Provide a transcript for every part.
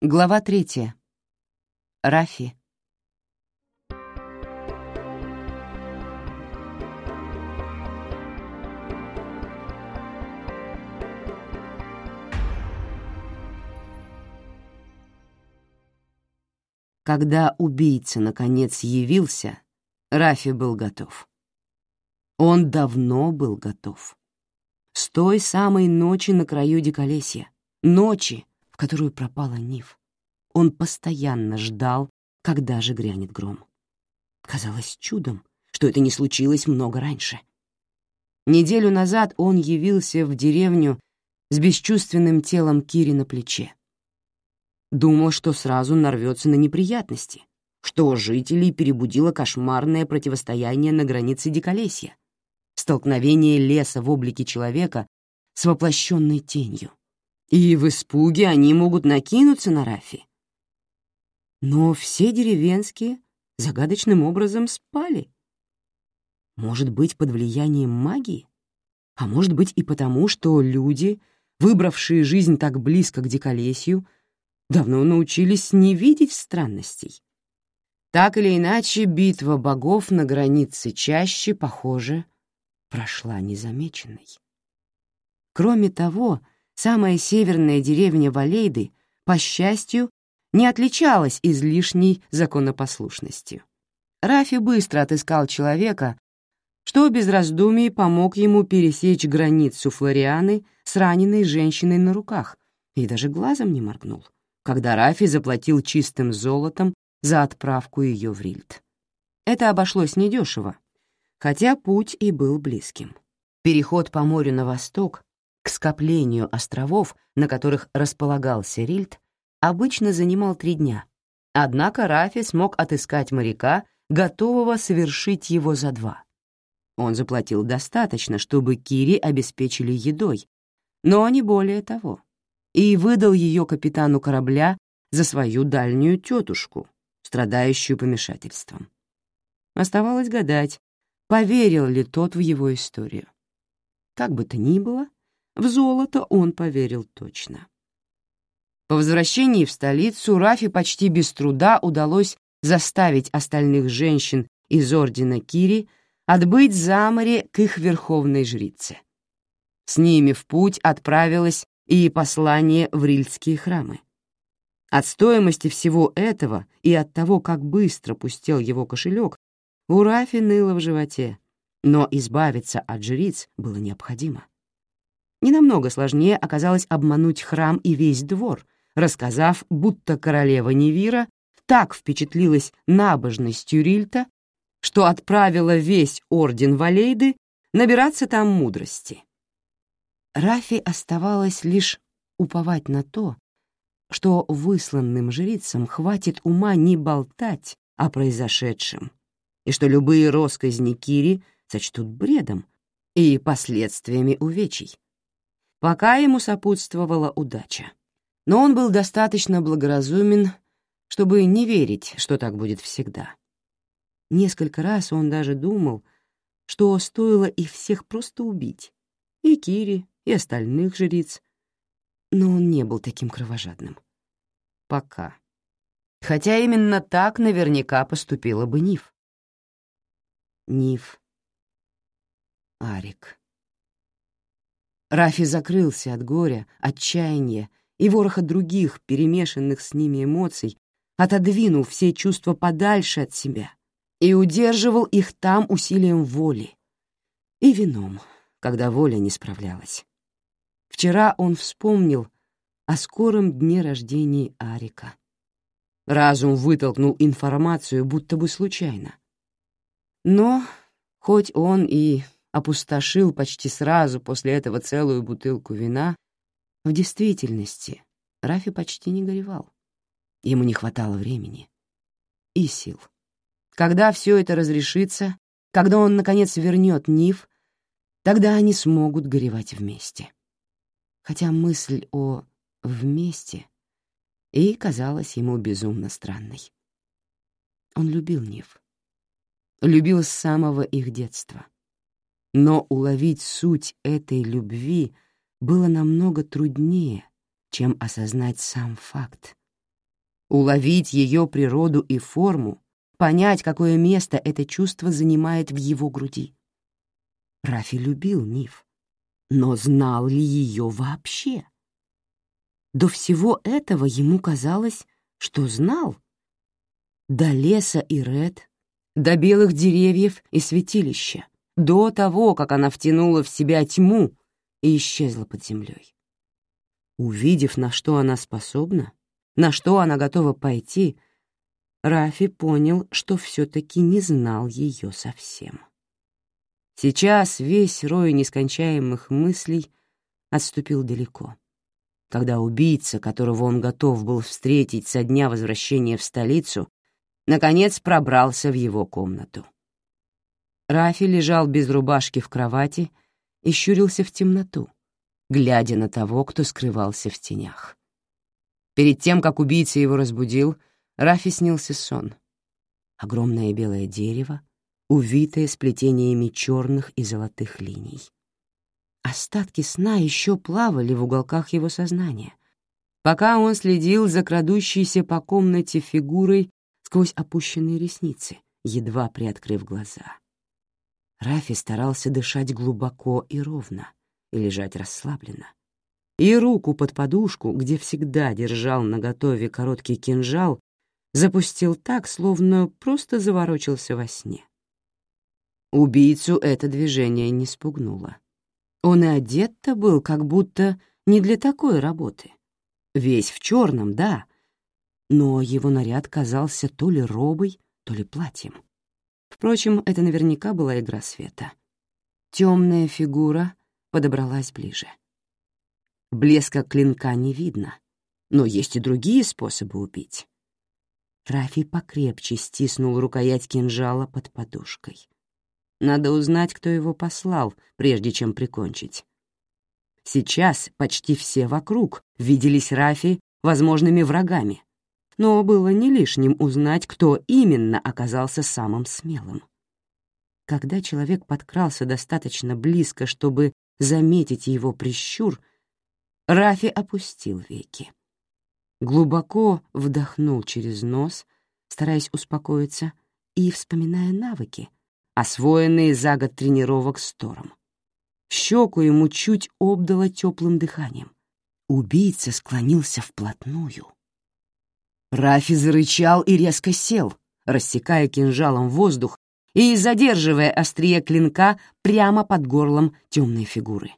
Глава третья. Рафи. Когда убийца наконец явился, Рафи был готов. Он давно был готов. С той самой ночи на краю Диколесья, ночи, которую пропала Нив. Он постоянно ждал, когда же грянет гром. Казалось чудом, что это не случилось много раньше. Неделю назад он явился в деревню с бесчувственным телом Кири на плече. Думал, что сразу нарвется на неприятности, что жителей перебудило кошмарное противостояние на границе Диколесья, столкновение леса в облике человека с воплощенной тенью. И в испуге они могут накинуться на Рафи. Но все деревенские загадочным образом спали. Может быть, под влиянием магии? А может быть и потому, что люди, выбравшие жизнь так близко к диколесью, давно научились не видеть странностей. Так или иначе, битва богов на границе чаще, похоже, прошла незамеченной. Кроме того, самая северная деревня Валейды, по счастью, не отличалась излишней законопослушностью. Рафи быстро отыскал человека, что без раздумий помог ему пересечь границу Флорианы с раненой женщиной на руках и даже глазом не моргнул, когда Рафи заплатил чистым золотом за отправку ее в Рильд. Это обошлось недешево, хотя путь и был близким. Переход по морю на восток к скоплению островов, на которых располагался Рильд, обычно занимал три дня. Однако Рафи смог отыскать моряка, готового совершить его за два. Он заплатил достаточно, чтобы Кири обеспечили едой, но не более того, и выдал ее капитану корабля за свою дальнюю тетушку, страдающую помешательством. Оставалось гадать, поверил ли тот в его историю. Как бы то ни было, в золото он поверил точно. По возвращении в столицу Рафи почти без труда удалось заставить остальных женщин из ордена Кири отбыть за море к их верховной жрице. С ними в путь отправилось и послание в рильские храмы. От стоимости всего этого и от того, как быстро пустел его кошелек, у Рафи ныло в животе, но избавиться от жриц было необходимо. Ненамного сложнее оказалось обмануть храм и весь двор, рассказав, будто королева Невира так впечатлилась набожностью Рильта, что отправила весь орден Валейды набираться там мудрости. Рафи оставалось лишь уповать на то, что высланным жрицам хватит ума не болтать о произошедшем, и что любые росказни Кири сочтут бредом и последствиями увечий. Пока ему сопутствовала удача. Но он был достаточно благоразумен, чтобы не верить, что так будет всегда. Несколько раз он даже думал, что стоило их всех просто убить, и Кири, и остальных жриц, но он не был таким кровожадным. Пока. Хотя именно так наверняка поступила бы Ниф. Ниф. Арик. Рафи закрылся от горя, отчаяния и вороха других, перемешанных с ними эмоций, отодвинул все чувства подальше от себя и удерживал их там усилием воли и вином, когда воля не справлялась. Вчера он вспомнил о скором дне рождения Арика. Разум вытолкнул информацию будто бы случайно. Но, хоть он и опустошил почти сразу после этого целую бутылку вина, в действительности Рафи почти не горевал. Ему не хватало времени и сил. Когда все это разрешится, когда он, наконец, вернет Ниф, тогда они смогут горевать вместе. Хотя мысль о «вместе» и казалась ему безумно странной. Он любил Ниф любил с самого их детства. Но уловить суть этой любви было намного труднее, чем осознать сам факт, уловить ее природу и форму, понять, какое место это чувство занимает в его груди. Рафи любил Нив, но знал ли ее вообще? До всего этого ему казалось, что знал. До леса и ред, до белых деревьев и святилища, до того, как она втянула в себя тьму и исчезла под землей. Увидев, на что она способна, на что она готова пойти, Рафи понял, что все-таки не знал ее совсем. Сейчас весь рой нескончаемых мыслей отступил далеко. Когда убийца, которого он готов был встретить со дня возвращения в столицу, наконец пробрался в его комнату. Рафи лежал без рубашки в кровати и щурился в темноту, глядя на того, кто скрывался в тенях. Перед тем, как убийца его разбудил, Рафи снился сон. Огромное белое дерево, увитое сплетениями черных и золотых линий. Остатки сна еще плавали в уголках его сознания, пока он следил за крадущейся по комнате фигурой сквозь опущенные ресницы, едва приоткрыв глаза. Рафи старался дышать глубоко и ровно и лежать расслабленно. И руку под подушку, где всегда держал наготове короткий кинжал, запустил так, словно просто заворочился во сне. Убийцу это движение не спугнуло. Он и одет-то был как будто не для такой работы. Весь в черном, да, но его наряд казался то ли робой, то ли платьем. Впрочем, это наверняка была игра света. Темная фигура подобралась ближе. Блеска клинка не видно, но есть и другие способы убить. Рафи покрепче стиснул рукоять кинжала под подушкой. Надо узнать, кто его послал, прежде чем прикончить. Сейчас почти все вокруг виделись Рафи возможными врагами, но было не лишним узнать, кто именно оказался самым смелым. Когда человек подкрался достаточно близко, чтобы заметить его прищур, Рафи опустил веки. Глубоко вдохнул через нос, стараясь успокоиться и вспоминая навыки, освоенные за год тренировок с Тором. Щеку ему чуть обдало теплым дыханием. Убийца склонился вплотную. Рафи зарычал и резко сел, рассекая кинжалом воздух и задерживая острие клинка прямо под горлом темной фигуры.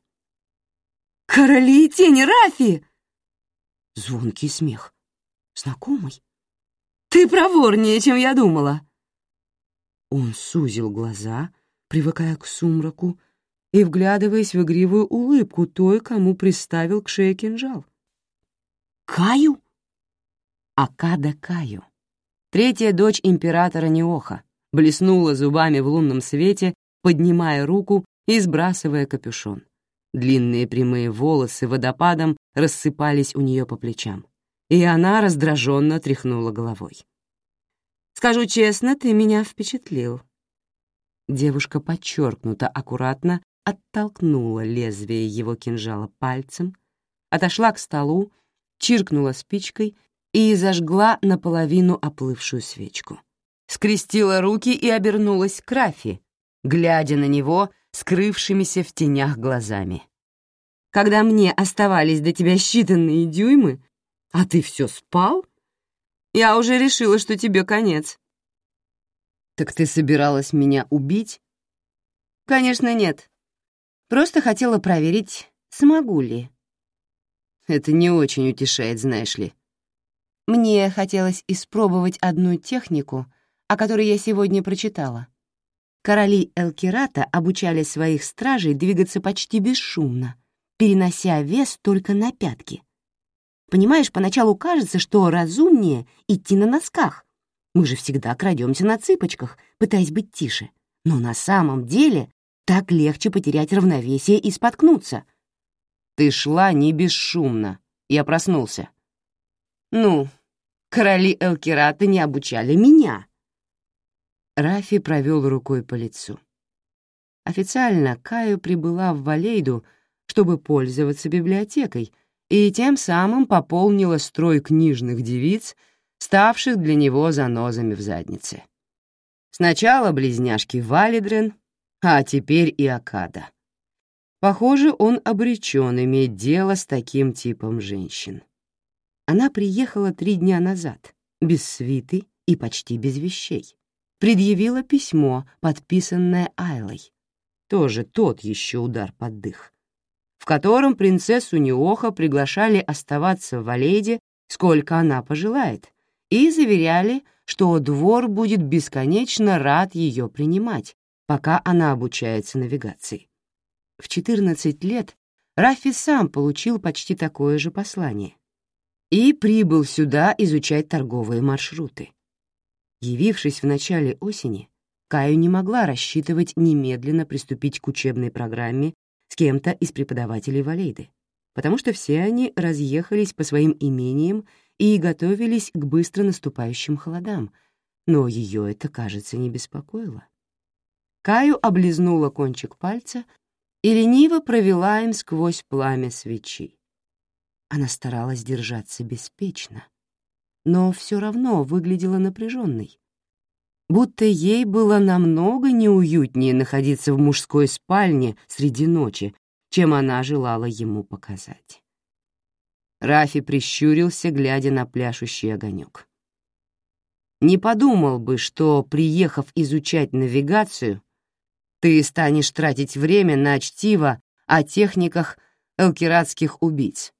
«Короли и тени, Рафи!» Звонкий смех. Знакомый? «Ты проворнее, чем я думала!» Он сузил глаза, привыкая к сумраку, и вглядываясь в игривую улыбку той, кому приставил к шее кинжал. «Каю?» Акада Каю. Третья дочь императора Неоха блеснула зубами в лунном свете, поднимая руку и сбрасывая капюшон. Длинные прямые волосы водопадом рассыпались у нее по плечам, и она раздраженно тряхнула головой. Скажу честно, ты меня впечатлил». Девушка подчеркнуто аккуратно оттолкнула лезвие его кинжала пальцем, отошла к столу, чиркнула спичкой и зажгла наполовину оплывшую свечку. Скрестила руки и обернулась к Рафи, глядя на него скрывшимися в тенях глазами. «Когда мне оставались до тебя считанные дюймы, а ты все спал?» Я уже решила, что тебе конец». «Так ты собиралась меня убить?» «Конечно, нет. Просто хотела проверить, смогу ли». «Это не очень утешает, знаешь ли». Мне хотелось испробовать одну технику, о которой я сегодня прочитала. Короли Элкирата обучали своих стражей двигаться почти бесшумно, перенося вес только на пятки — Понимаешь, поначалу кажется, что разумнее идти на носках. Мы же всегда крадемся на цыпочках, пытаясь быть тише. Но на самом деле так легче потерять равновесие и споткнуться. Ты шла не бесшумно. Я проснулся. Ну, короли Элкирата не обучали меня. Рафи провел рукой по лицу. Официально Каю прибыла в Валейду, чтобы пользоваться библиотекой, и тем самым пополнила строй книжных девиц, ставших для него занозами в заднице. Сначала близняшки Валидрен, а теперь и Акада. Похоже, он обречен иметь дело с таким типом женщин. Она приехала три дня назад, без свиты и почти без вещей. Предъявила письмо, подписанное Айлой. Тоже тот еще удар под дых. В котором принцессу Неоха приглашали оставаться в Валейде, сколько она пожелает, и заверяли, что двор будет бесконечно рад ее принимать, пока она обучается навигации. В 14 лет Рафи сам получил почти такое же послание и прибыл сюда изучать торговые маршруты. Явившись в начале осени, Каю не могла рассчитывать немедленно приступить к учебной программе с кем-то из преподавателей Валейды, потому что все они разъехались по своим имениям и готовились к быстро наступающим холодам, но ее это, кажется, не беспокоило. Каю облизнула кончик пальца и лениво провела им сквозь пламя свечи. Она старалась держаться беспечно, но все равно выглядела напряженной, будто ей было намного неуютнее находиться в мужской спальне среди ночи, чем она желала ему показать. Рафи прищурился, глядя на пляшущий огонек. Не подумал бы, что, приехав изучать навигацию, ты станешь тратить время на чтиво о техниках элкиратских убийц.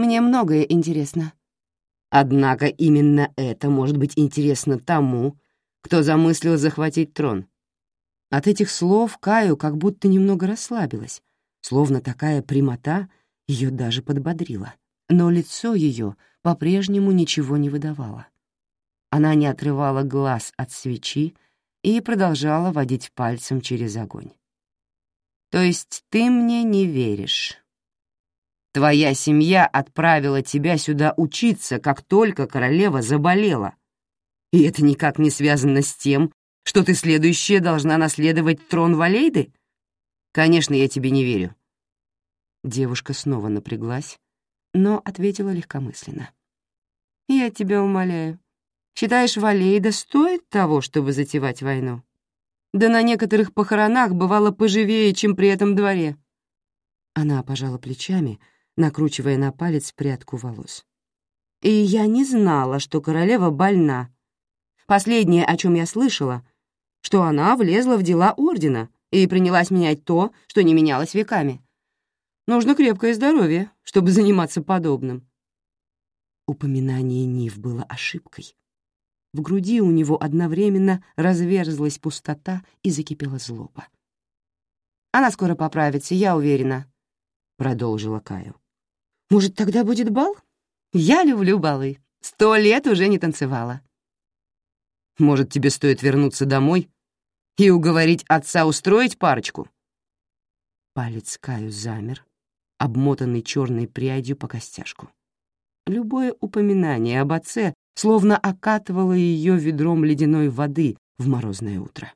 Мне многое интересно. Однако именно это может быть интересно тому, кто замыслил захватить трон. От этих слов Каю как будто немного расслабилась, словно такая прямота ее даже подбодрила. Но лицо ее по-прежнему ничего не выдавало. Она не отрывала глаз от свечи, и продолжала водить пальцем через огонь. «То есть ты мне не веришь? Твоя семья отправила тебя сюда учиться, как только королева заболела. И это никак не связано с тем, что ты следующая должна наследовать трон Валейды? Конечно, я тебе не верю». Девушка снова напряглась, но ответила легкомысленно. «Я тебя умоляю, Считаешь, Валейда стоит того, чтобы затевать войну? Да на некоторых похоронах бывало поживее, чем при этом дворе. Она пожала плечами, накручивая на палец прядку волос. И я не знала, что королева больна. Последнее, о чем я слышала, что она влезла в дела ордена и принялась менять то, что не менялось веками. Нужно крепкое здоровье, чтобы заниматься подобным. Упоминание Нив было ошибкой. В груди у него одновременно разверзлась пустота и закипела злоба. «Она скоро поправится, я уверена», — продолжила Каю. «Может, тогда будет бал? Я люблю балы. Сто лет уже не танцевала». «Может, тебе стоит вернуться домой и уговорить отца устроить парочку?» Палец Каю замер, обмотанный черной прядью по костяшку. Любое упоминание об отце словно окатывало ее ведром ледяной воды в морозное утро.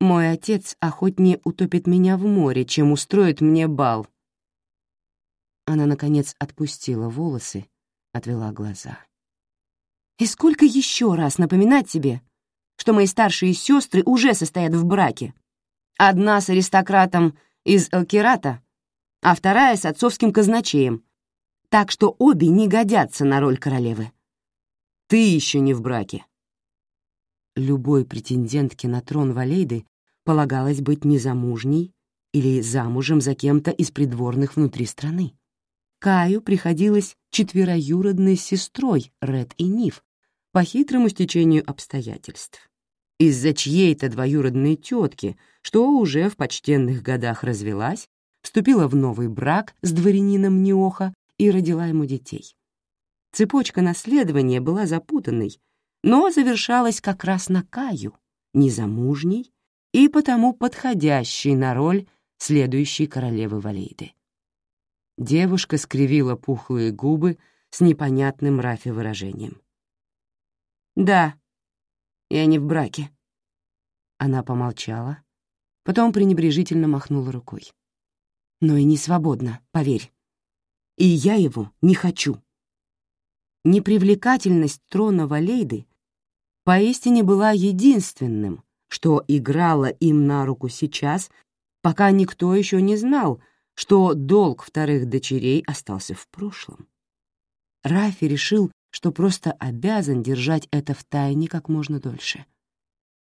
«Мой отец охотнее утопит меня в море, чем устроит мне бал». Она, наконец, отпустила волосы, отвела глаза. «И сколько еще раз напоминать тебе, что мои старшие сестры уже состоят в браке? Одна с аристократом из Элкирата, а вторая с отцовским казначеем, так что обе не годятся на роль королевы. Ты еще не в браке. Любой претендентке на трон Валейды полагалось быть незамужней или замужем за кем-то из придворных внутри страны. Каю приходилось четвероюродной сестрой Ред и Ниф по хитрому стечению обстоятельств. Из-за чьей-то двоюродной тетки, что уже в почтенных годах развелась, вступила в новый брак с дворянином Неоха и родила ему детей. Цепочка наследования была запутанной, но завершалась как раз на Каю, незамужней и потому подходящей на роль следующей королевы Валейды. Девушка скривила пухлые губы с непонятным Рафи выражением. «Да, я не в браке». Она помолчала, потом пренебрежительно махнула рукой. «Но и не свободна, поверь. И я его не хочу». непривлекательность трона Валейды поистине была единственным, что играло им на руку сейчас, пока никто еще не знал, что долг вторых дочерей остался в прошлом. Рафи решил, что просто обязан держать это в тайне как можно дольше.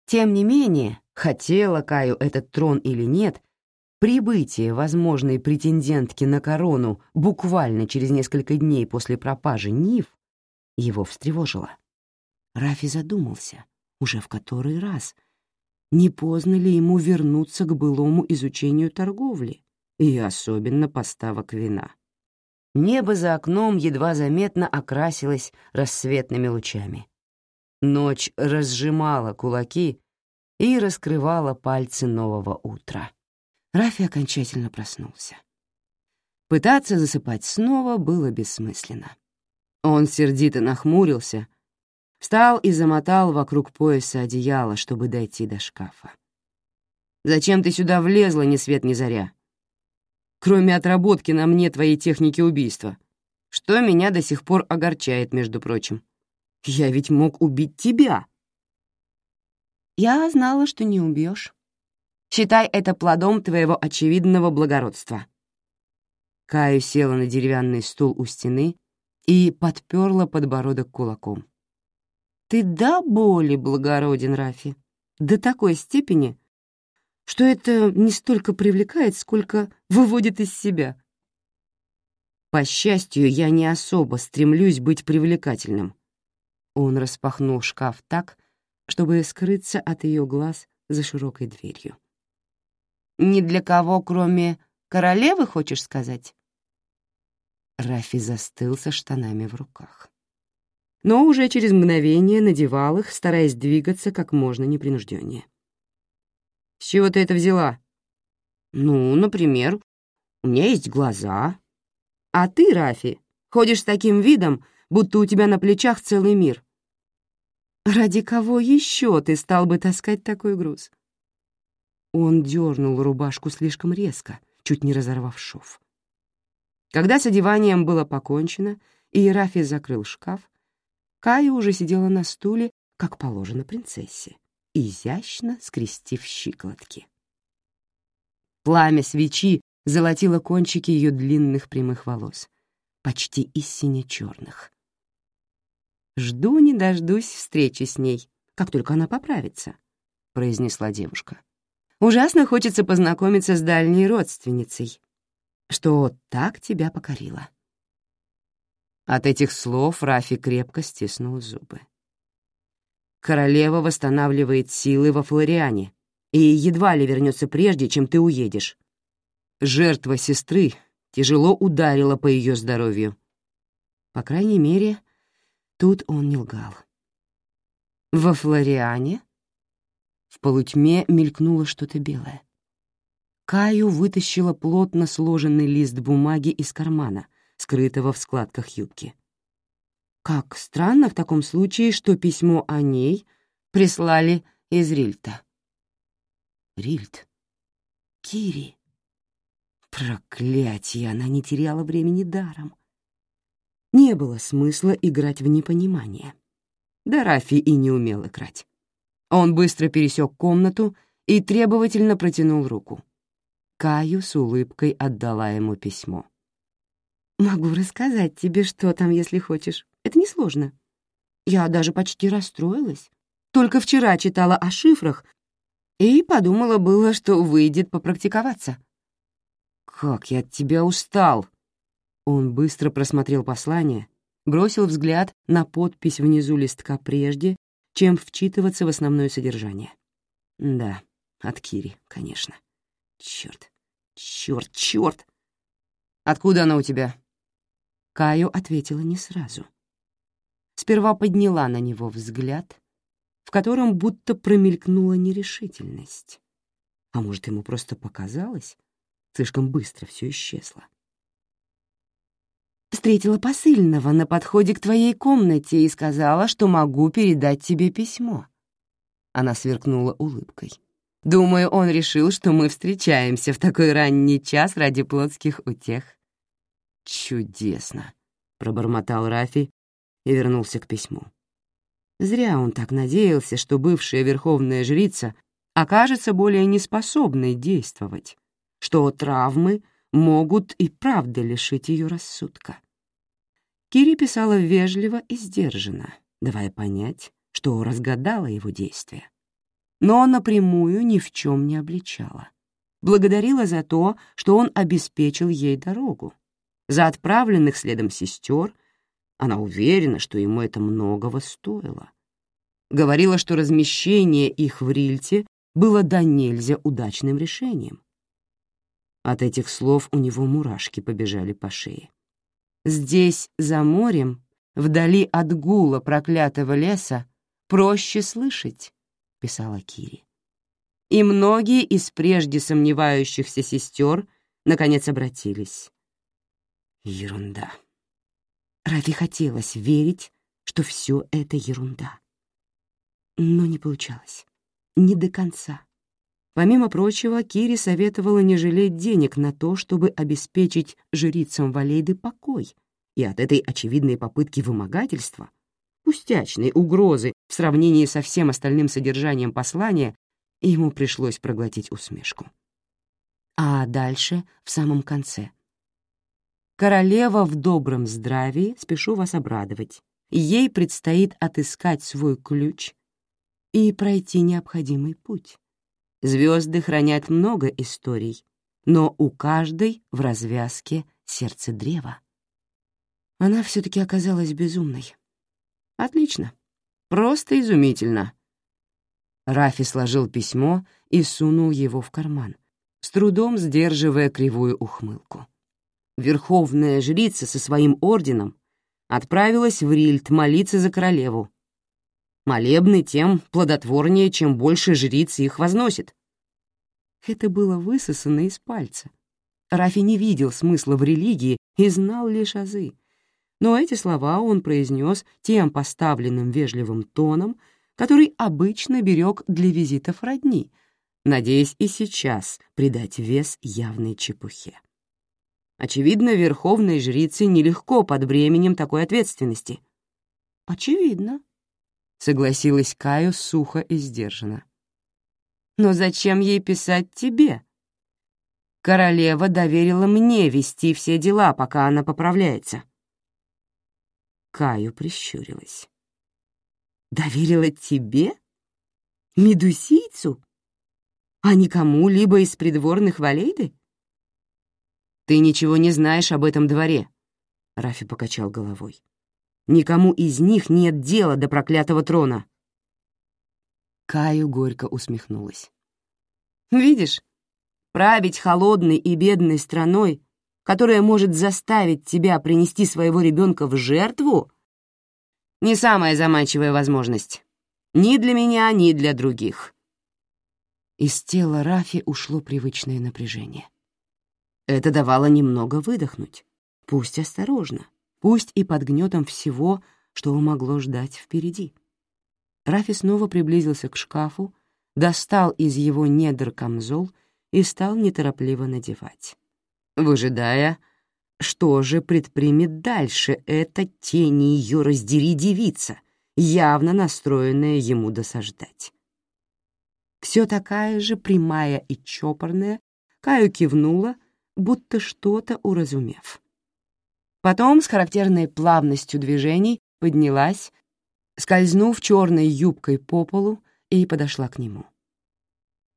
Тем не менее, хотела Каю этот трон или нет, прибытие возможной претендентки на корону буквально через несколько дней после пропажи Нив его встревожило. Рафи задумался, уже в который раз, не поздно ли ему вернуться к былому изучению торговли и особенно поставок вина. Небо за окном едва заметно окрасилось рассветными лучами. Ночь разжимала кулаки и раскрывала пальцы нового утра. Рафи окончательно проснулся. Пытаться засыпать снова было бессмысленно. Он сердито нахмурился, встал и замотал вокруг пояса одеяло, чтобы дойти до шкафа. «Зачем ты сюда влезла, ни свет ни заря? Кроме отработки на мне твоей техники убийства, что меня до сих пор огорчает, между прочим. Я ведь мог убить тебя». «Я знала, что не убьешь. Считай это плодом твоего очевидного благородства». Каю села на деревянный стул у стены и подперла подбородок кулаком. «Ты до боли благороден, Рафи, до такой степени, что это не столько привлекает, сколько выводит из себя». По счастью, я не особо стремлюсь быть привлекательным. Он распахнул шкаф так, чтобы скрыться от ее глаз за широкой дверью. «Ни для кого, кроме королевы, хочешь сказать?» Рафи застыл со штанами в руках. Но уже через мгновение надевал их, стараясь двигаться как можно непринужденнее. «С чего ты это взяла?» «Ну, например, у меня есть глаза. А ты, Рафи, ходишь с таким видом, будто у тебя на плечах целый мир. Ради кого еще ты стал бы таскать такой груз?» Он дернул рубашку слишком резко, чуть не разорвав шов. Когда с одеванием было покончено, и Рафи закрыл шкаф, Кая уже сидела на стуле, как положено принцессе, изящно скрестив щиколотки. Пламя свечи золотило кончики ее длинных прямых волос, почти истинно черных. «Жду не дождусь встречи с ней, как только она поправится», — произнесла девушка. «Ужасно хочется познакомиться с дальней родственницей, что так тебя покорило». От этих слов Рафи крепко стиснул зубы. «Королева восстанавливает силы во Флориане и едва ли вернется прежде, чем ты уедешь. Жертва сестры тяжело ударила по ее здоровью. По крайней мере, тут он не лгал. Во Флориане в полутьме мелькнуло что-то белое. Каю вытащила плотно сложенный лист бумаги из кармана, скрытого в складках юбки. Как странно в таком случае, что письмо о ней прислали из Рильта. Рильт. Кири. Проклятие, она не теряла времени даром. Не было смысла играть в непонимание. Да Рафи и не умел играть. Он быстро пересек комнату и требовательно протянул руку. Каю с улыбкой отдала ему письмо. «Могу рассказать тебе, что там, если хочешь. Это несложно. Я даже почти расстроилась. Только вчера читала о шифрах и подумала было, что выйдет попрактиковаться». «Как я от тебя устал!» Он быстро просмотрел послание, бросил взгляд на подпись внизу листка прежде, чем вчитываться в основное содержание. Да, от Кири, конечно. Черт. Черт, черт! Откуда она у тебя? Каю ответила не сразу. Сперва подняла на него взгляд, в котором будто промелькнула нерешительность. А может, ему просто показалось? Слишком быстро все исчезло. Встретила посыльного на подходе к твоей комнате и сказала, что могу передать тебе письмо. Она сверкнула улыбкой. Думаю, он решил, что мы встречаемся в такой ранний час ради плотских утех. «Чудесно», — пробормотал Рафи и вернулся к письму. Зря он так надеялся, что бывшая верховная жрица окажется более неспособной действовать, что травмы могут и правда лишить ее рассудка. Кири писала вежливо и сдержанно, давая понять, что разгадала его действия. Но напрямую ни в чем не обличала. Благодарила за то, что он обеспечил ей дорогу, за отправленных следом сестер она уверена, что ему это многого стоило. Говорила, что размещение их в Рильте было до нельзя удачным решением. От этих слов у него мурашки побежали по шее. Здесь, за морем, вдали от гула проклятого леса, проще слышать, — писала Кири. И многие из прежде сомневающихся сестер наконец обратились. Ерунда. Рафи хотелось верить, что все это ерунда. Но не получалось. Не до конца. Помимо прочего, Кири советовала не жалеть денег на то, чтобы обеспечить жрицам Валейды покой, и от этой очевидной попытки вымогательства, пустячной угрозы в сравнении со всем остальным содержанием послания, ему пришлось проглотить усмешку. А дальше, в самом конце — Королева в добром здравии, спешу вас обрадовать. Ей предстоит отыскать свой ключ и пройти необходимый путь. Звезды хранят много историй, но у каждой в развязке сердце древа. Она все-таки оказалась безумной. Отлично. Просто изумительно. Рафи сложил письмо и сунул его в карман, с трудом сдерживая кривую ухмылку верховная жрица со своим орденом отправилась в Рильд молиться за королеву. Молебны тем плодотворнее, чем больше жриц их возносит. Это было высосано из пальца. Рафи не видел смысла в религии и знал лишь азы. Но эти слова он произнес тем поставленным вежливым тоном, который обычно берег для визитов родни, надеясь и сейчас придать вес явной чепухе. Очевидно, верховной жрице нелегко под бременем такой ответственности. «Очевидно», — согласилась Каю сухо и сдержанно. «Но зачем ей писать тебе? Королева доверила мне вести все дела, пока она поправляется». Каю прищурилась. «Доверила тебе? Медусийцу? А никому либо из придворных валейды?» «Ты ничего не знаешь об этом дворе», — Рафи покачал головой. «Никому из них нет дела до проклятого трона». Каю горько усмехнулась. «Видишь, править холодной и бедной страной, которая может заставить тебя принести своего ребенка в жертву, не самая заманчивая возможность. Ни для меня, ни для других». Из тела Рафи ушло привычное напряжение. Это давало немного выдохнуть. Пусть осторожно, пусть и под гнетом всего, что могло ждать впереди. Рафи снова приблизился к шкафу, достал из его недр камзол и стал неторопливо надевать, выжидая, что же предпримет дальше эта тени ее раздери девица, явно настроенная ему досаждать. Все такая же прямая и чопорная, Каю кивнула будто что-то уразумев. Потом с характерной плавностью движений поднялась, скользнув черной юбкой по полу и подошла к нему.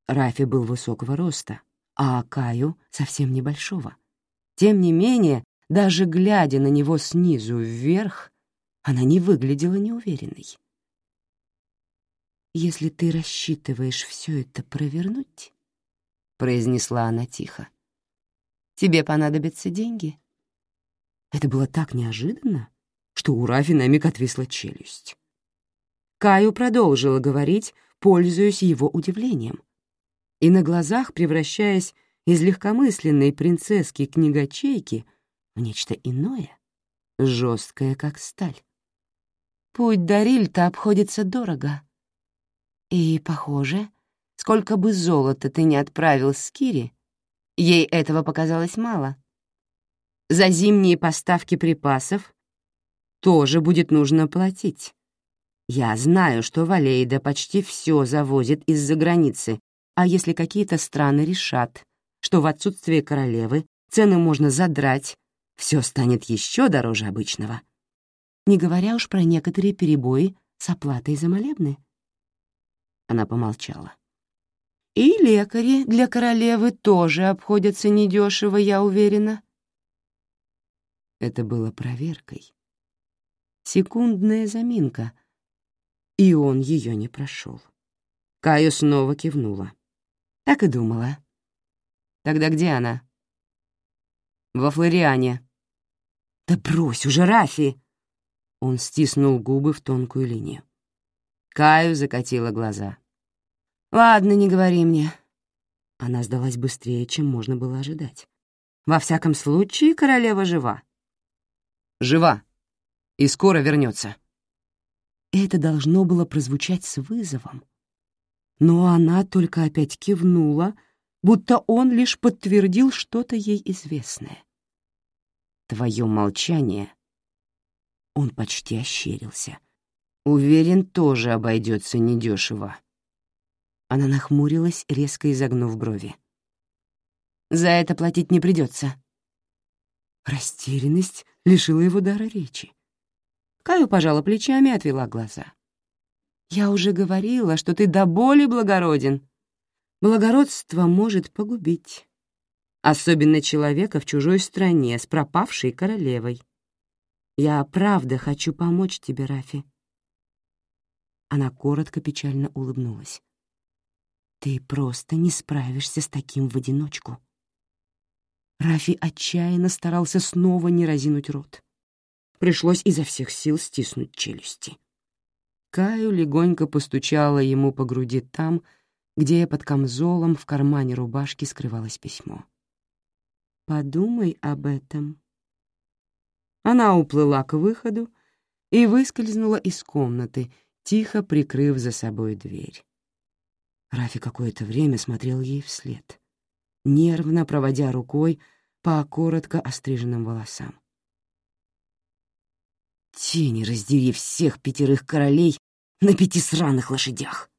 Рафи был высокого роста, а Каю совсем небольшого. Тем не менее, даже глядя на него снизу вверх, она не выглядела неуверенной. «Если ты рассчитываешь все это провернуть», — произнесла она тихо, Тебе понадобятся деньги». Это было так неожиданно, что у Рафи на миг отвисла челюсть. Каю продолжила говорить, пользуясь его удивлением, и на глазах превращаясь из легкомысленной принцесски-книгачейки в нечто иное, жесткое, как сталь. Путь до Рильта обходится дорого. И, похоже, сколько бы золота ты не отправил с Кири, Ей этого показалось мало. За зимние поставки припасов тоже будет нужно платить. Я знаю, что Валейда почти все завозит из-за границы, а если какие-то страны решат, что в отсутствие королевы цены можно задрать, все станет еще дороже обычного. Не говоря уж про некоторые перебои с оплатой за молебны. Она помолчала. И лекари для королевы тоже обходятся недешево, я уверена. Это было проверкой. Секундная заминка, и он ее не прошел. Каю снова кивнула. Так и думала. Тогда где она? Во Флориане. Да брось уже, Рафи! Он стиснул губы в тонкую линию. Каю закатила глаза. «Ладно, не говори мне». Она сдалась быстрее, чем можно было ожидать. «Во всяком случае, королева жива». «Жива. И скоро вернется. Это должно было прозвучать с вызовом. Но она только опять кивнула, будто он лишь подтвердил что-то ей известное. «Твое молчание...» Он почти ощерился. «Уверен, тоже обойдется недешево». Она нахмурилась, резко изогнув брови. «За это платить не придется. Растерянность лишила его дара речи. Каю пожала плечами и отвела глаза. «Я уже говорила, что ты до боли благороден. Благородство может погубить. Особенно человека в чужой стране с пропавшей королевой. Я правда хочу помочь тебе, Рафи». Она коротко печально улыбнулась. Ты просто не справишься с таким в одиночку. Рафи отчаянно старался снова не разинуть рот. Пришлось изо всех сил стиснуть челюсти. Каю легонько постучала ему по груди там, где под камзолом в кармане рубашки скрывалось письмо. «Подумай об этом». Она уплыла к выходу и выскользнула из комнаты, тихо прикрыв за собой дверь. Рафи какое-то время смотрел ей вслед, нервно проводя рукой по коротко остриженным волосам. Тени раздери всех пятерых королей на пяти сраных лошадях.